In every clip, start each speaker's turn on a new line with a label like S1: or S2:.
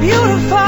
S1: beautiful.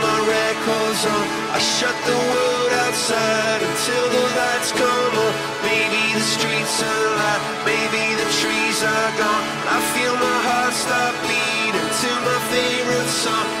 S2: on. I shut the world outside until the lights come on. Maybe the streets are light, maybe the trees are gone. I feel my heart stop beating to my favorite song.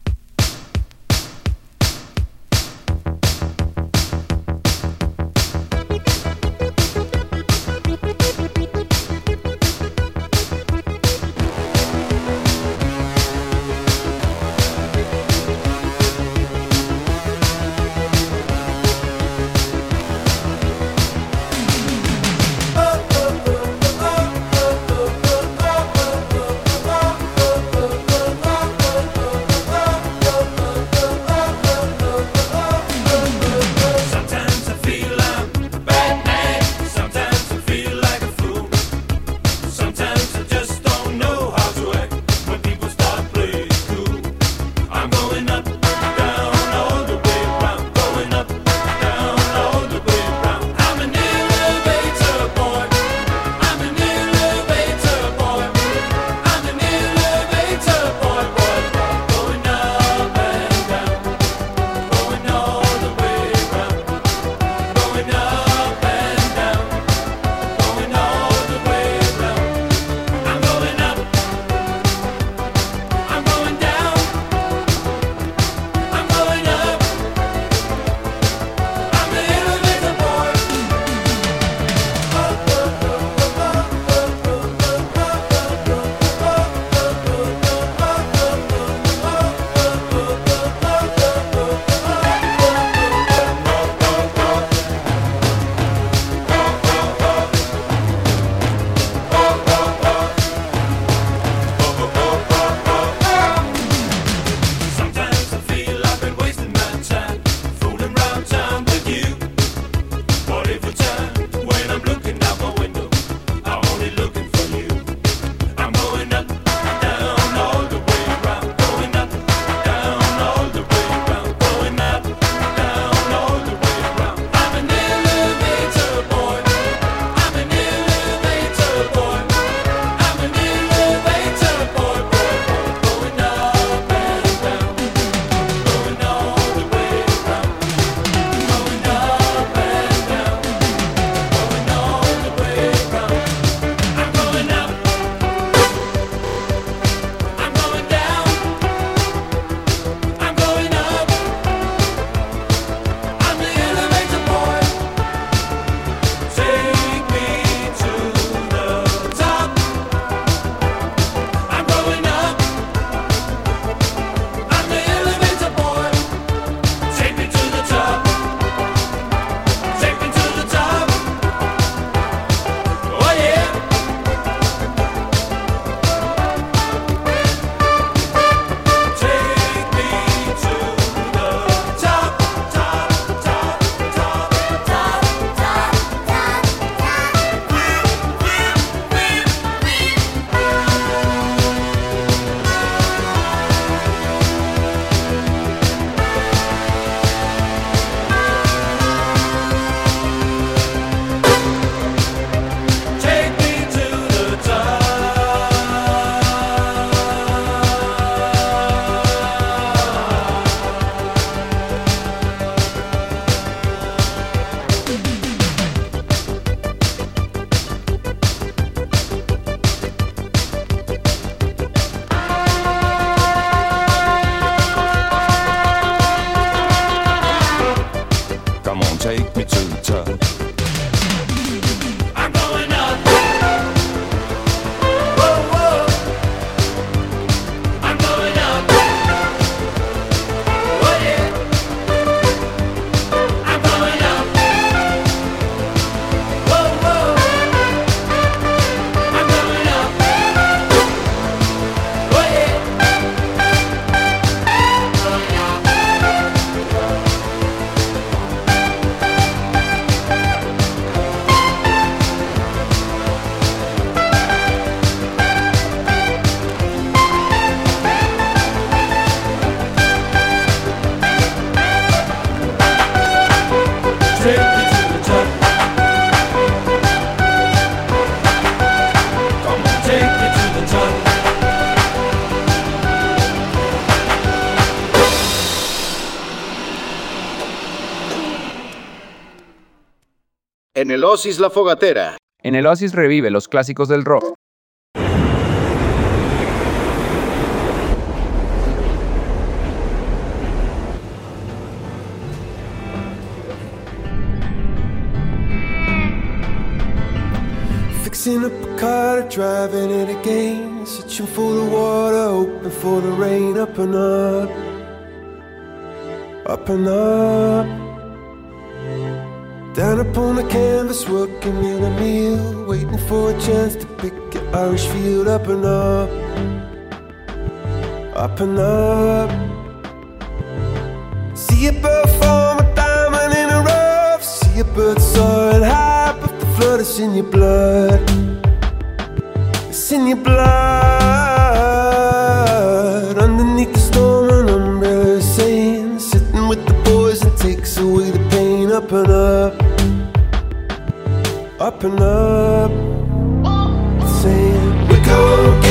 S2: El
S3: Oasis La Fogatera.
S4: En el Oasis revive los clásicos del rock.
S5: Fixing up a car, driving it again. Searching for the water, hoping for the rain. Up and up, up and up. Down upon the canvas, working in a meal, waiting for a chance to pick your Irish field up and up, up and up. See a bird form a diamond in a rough, see a bird soaring high, but the flood is in your blood. It's in your blood. open up, saying, Wake up.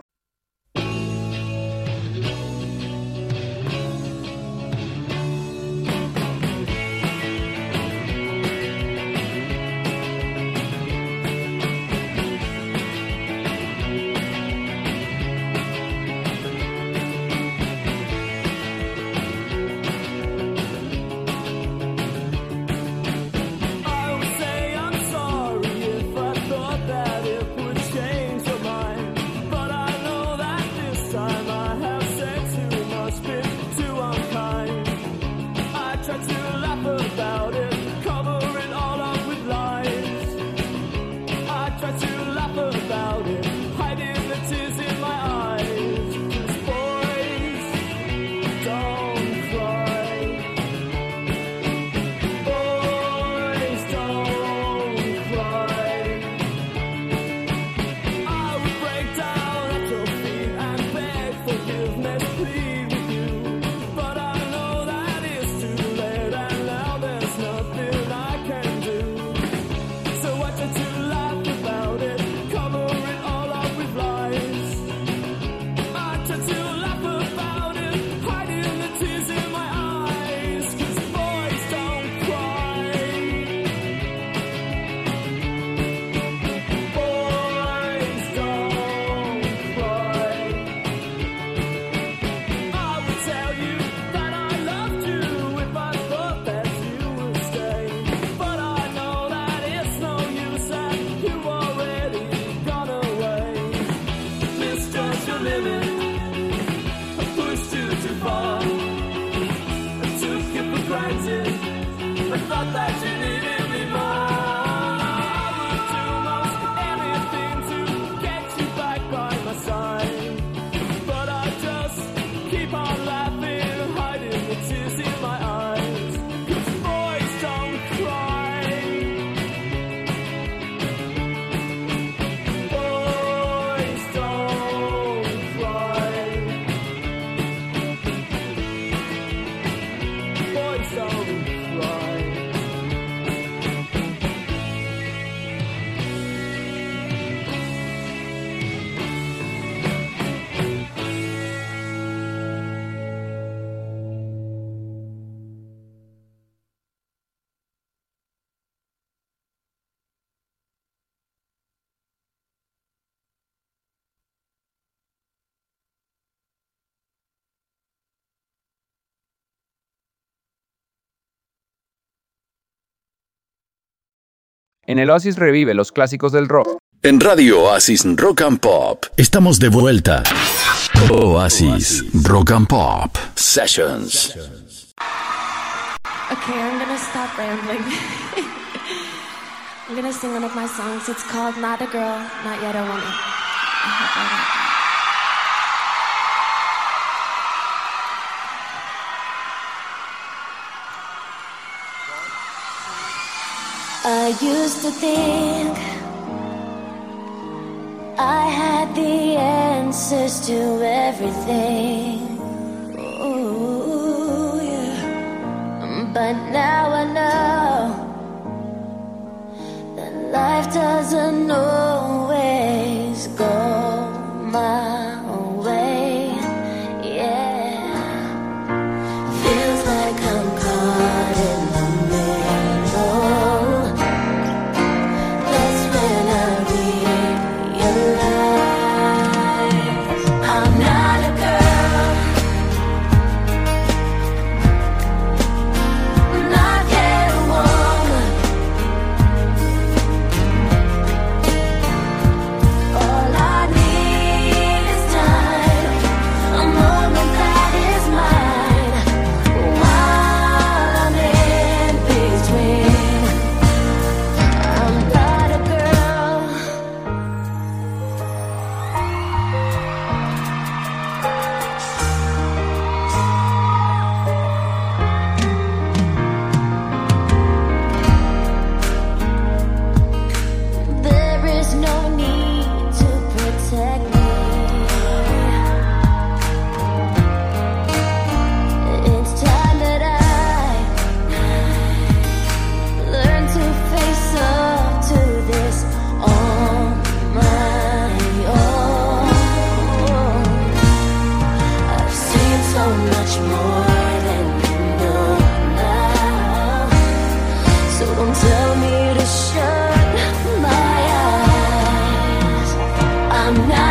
S4: En el Oasis revive los clásicos del rock.
S1: En Radio Oasis Rock and Pop estamos de vuelta. Oasis, Rock and Pop Sessions.
S3: Okay, I'm gonna stop rambling. I'm gonna sing one of my songs. It's called Not a Girl, Not Yet a Woman. I used to think I had the answers to everything. But now I know that life doesn't always go. me to shut my eyes. I'm not.